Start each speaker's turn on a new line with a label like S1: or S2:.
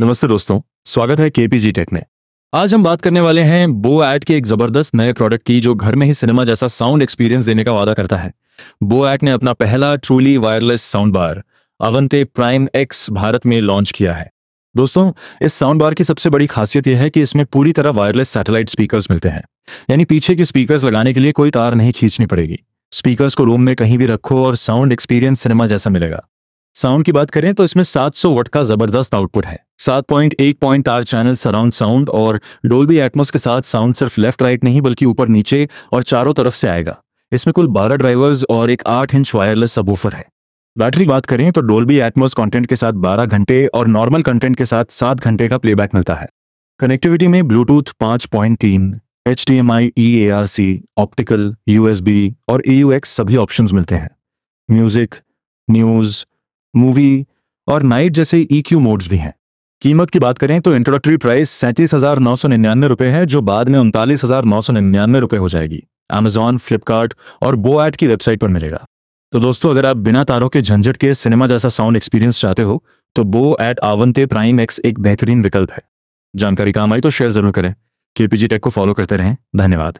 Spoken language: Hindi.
S1: नमस्ते दोस्तों, स्वागत है केपीजी टेक में। आज हम बात करने वाले हैं बो एट के एक ज़बरदस्त नए प्रोडक्ट की जो घर में ही सिनेमा जैसा साउंड एक्सपीरियंस देने का वादा करता है। बो एट ने अपना पहला truly wireless sound bar Avante prime X Bharat में लॉन्च किया है। दोस्तों, इस साउंड बार की सबसे बड़ी खासियत यह है कि इसमें पूरी तरह वायरलेस सैटेलाइट स्पीकर्स मिलते हैं। यानी पीछे के स्पीकर्स लगाने के लिए कोई तार नहीं खींचनी पड़ेगी। स्पीकर्स को रूम में कहीं भी रखो और साउंड एक्सपीरियंस सिनेमा जैसा मिलेगा। साउंड की बात करें तो इसमें 700 वट का ज़बरदस्त आउटपुट है। 7.1 पॉइंट एक point are channel surround sound और डोल्बी एटमोस के साथ साउंड सिर्फ़ लेफ़्ट राइट नहीं बल्कि ऊपर नीचे और चारों तरफ़ से आएगा। इसमें कुल 12 ड्राइवर्स और एक 8 इंच वायरलेस सबवूफर है। बैटरी बात करें तो डोल्बी एटमोस कंटेंट के साथ 12 घंटे और नॉर्मल कंटेंट के साथ 7 घंटे का प्लेबैक मिलता है। कनेक्टिविटी में Bluetooth 5.3 H D M I e A R C optical USB और ए यू एक्स सभी ऑप्शंस मिलते हैं। म्यूज़िक न्यूज़ मूवी और नाइट जैसे ई क्यू मोड्स भी हैं। कीमत की बात करें तो इंट्रोडक्टरी प्राइस सैंतीस हज़ार नौ सौ निन्यानवे रुपए है, जो बाद में उनतालीस हज़ार नौ सौ निन्यानवे रुपए हो जाएगी। अमेजॉन फ्लिपकार्ट और बो एट की वेबसाइट पर मिलेगा। तो दोस्तों, अगर आप बिना तारों के झंझट के सिनेमा जैसा साउंड एक्सपीरियंस चाहते हो तो बो एट आवंते प्राइम एक्स एक बेहतरीन विकल्प है। जानकारी काम आई तो शेयर ज़रूर करें। केपीजी टेक को फॉलो करते रहें। धन्यवाद।